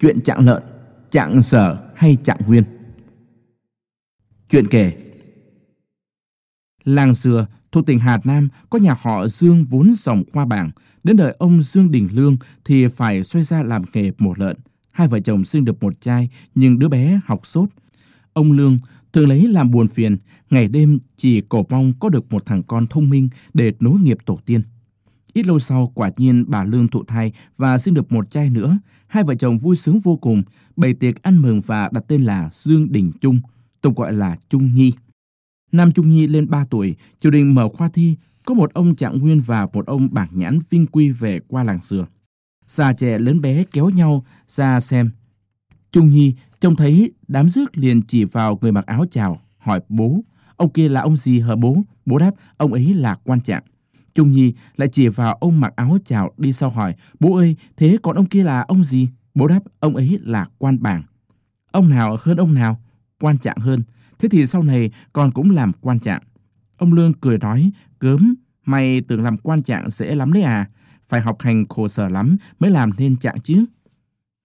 Chuyện trạng lợn, trạng sở hay trạng nguyên. Chuyện kể Làng xưa thuộc tỉnh Hà Nam có nhà họ Dương vốn dòng qua bảng. Đến đời ông Dương Đình Lương thì phải xoay ra làm nghề mổ lợn. Hai vợ chồng sinh được một trai nhưng đứa bé học sốt. Ông Lương thường lấy làm buồn phiền, ngày đêm chỉ cổ mong có được một thằng con thông minh để nối nghiệp tổ tiên. Ít lâu sau, quả nhiên bà Lương thụ thai và sinh được một trai nữa. Hai vợ chồng vui sướng vô cùng, bày tiệc ăn mừng và đặt tên là Dương Đình Trung, tục gọi là Trung Nhi. Nam Trung Nhi lên 3 tuổi, triều đình mở khoa thi, có một ông trạng nguyên và một ông bảng nhãn vinh quy về qua làng xưa. Già trẻ lớn bé kéo nhau ra xem. Trung Nhi trông thấy đám rước liền chỉ vào người mặc áo chào, hỏi bố, ông kia là ông gì hả bố? Bố đáp, ông ấy là quan trạng. Trung Nhi lại chỉ vào ông mặc áo chào đi sau hỏi, bố ơi, thế còn ông kia là ông gì? Bố đáp, ông ấy là quan bảng. Ông nào hơn ông nào? Quan trạng hơn. Thế thì sau này con cũng làm quan trạng. Ông Lương cười nói, gớm, mày tưởng làm quan trạng dễ lắm đấy à? Phải học hành khổ sở lắm mới làm nên trạng chứ.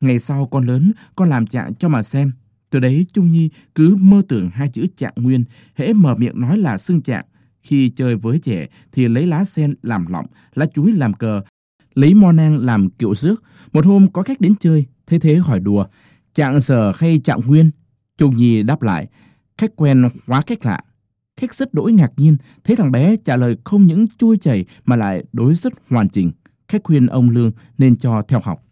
Ngày sau con lớn, con làm trạng cho mà xem. Từ đấy Trung Nhi cứ mơ tưởng hai chữ trạng nguyên, hễ mở miệng nói là xưng trạng, khi chơi với trẻ thì lấy lá sen làm lọng, lá chuối làm cờ, lấy mo nang làm kiệu rước. Một hôm có khách đến chơi, thế thế hỏi đùa, trạng sở hay trạng nguyên? Trung Nhi đáp lại, khách quen hóa khách lạ. Khách rất đỗi ngạc nhiên, thấy thằng bé trả lời không những trôi chảy mà lại đối rất hoàn chỉnh. Khách khuyên ông Lương nên cho theo học.